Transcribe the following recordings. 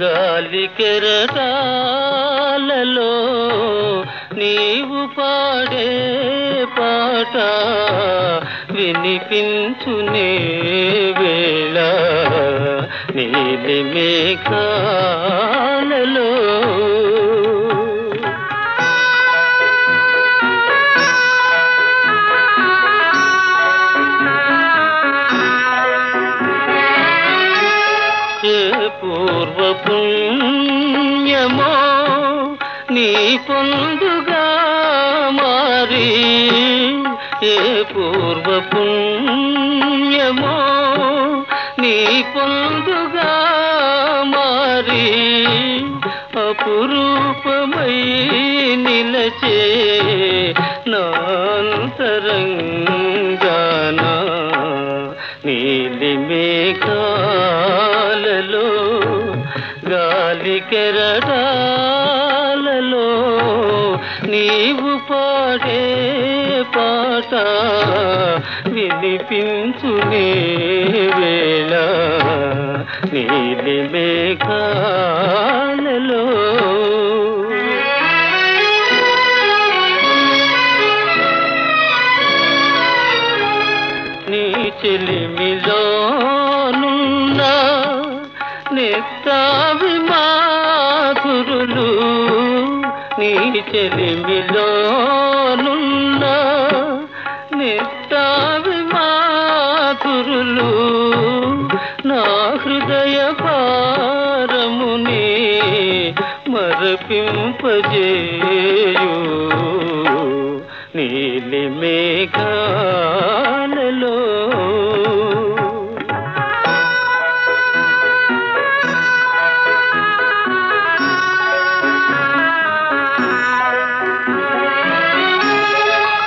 గాలి కెరటాలలో నీవు పాడే పాట వినిపించునే వేళ నీలి మేఘాలలో పుణ్యమో నీ పొందుగా మారి ఏ పూర్వ పుణ్యమో నీ పొందుగా మారి అపురూపమై నిలచే నాంతరంగానా నీలి మేఘాలలో గాలి కెరటాలలో నీవు పాడే పాట వినిపించునే వేళ. నీలి మేఘాలలో నిత్తావి మాధురులు? నీ చెలిమిలోనున్న నెత్తావి మాధురులు? నా హృదయ పారముని మరపింపజేయు. నీలి మేఘా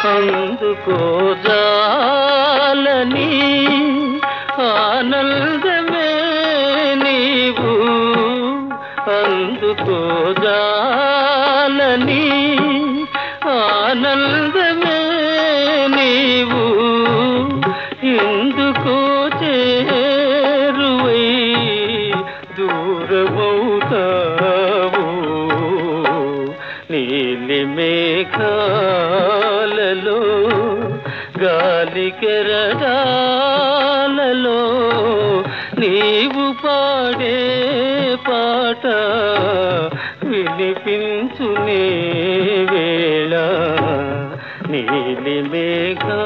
అందుకోజాలని ఆనందమే నీవు. అందుకోజాలని ఆనందమే నీవు. ఎందుకో చేరువై దూరమవుతావు. నీలి మేఘాలలో కెరటాలలో నీవు పాడే పాట వినిపించునే వేళ నీలి మేఘా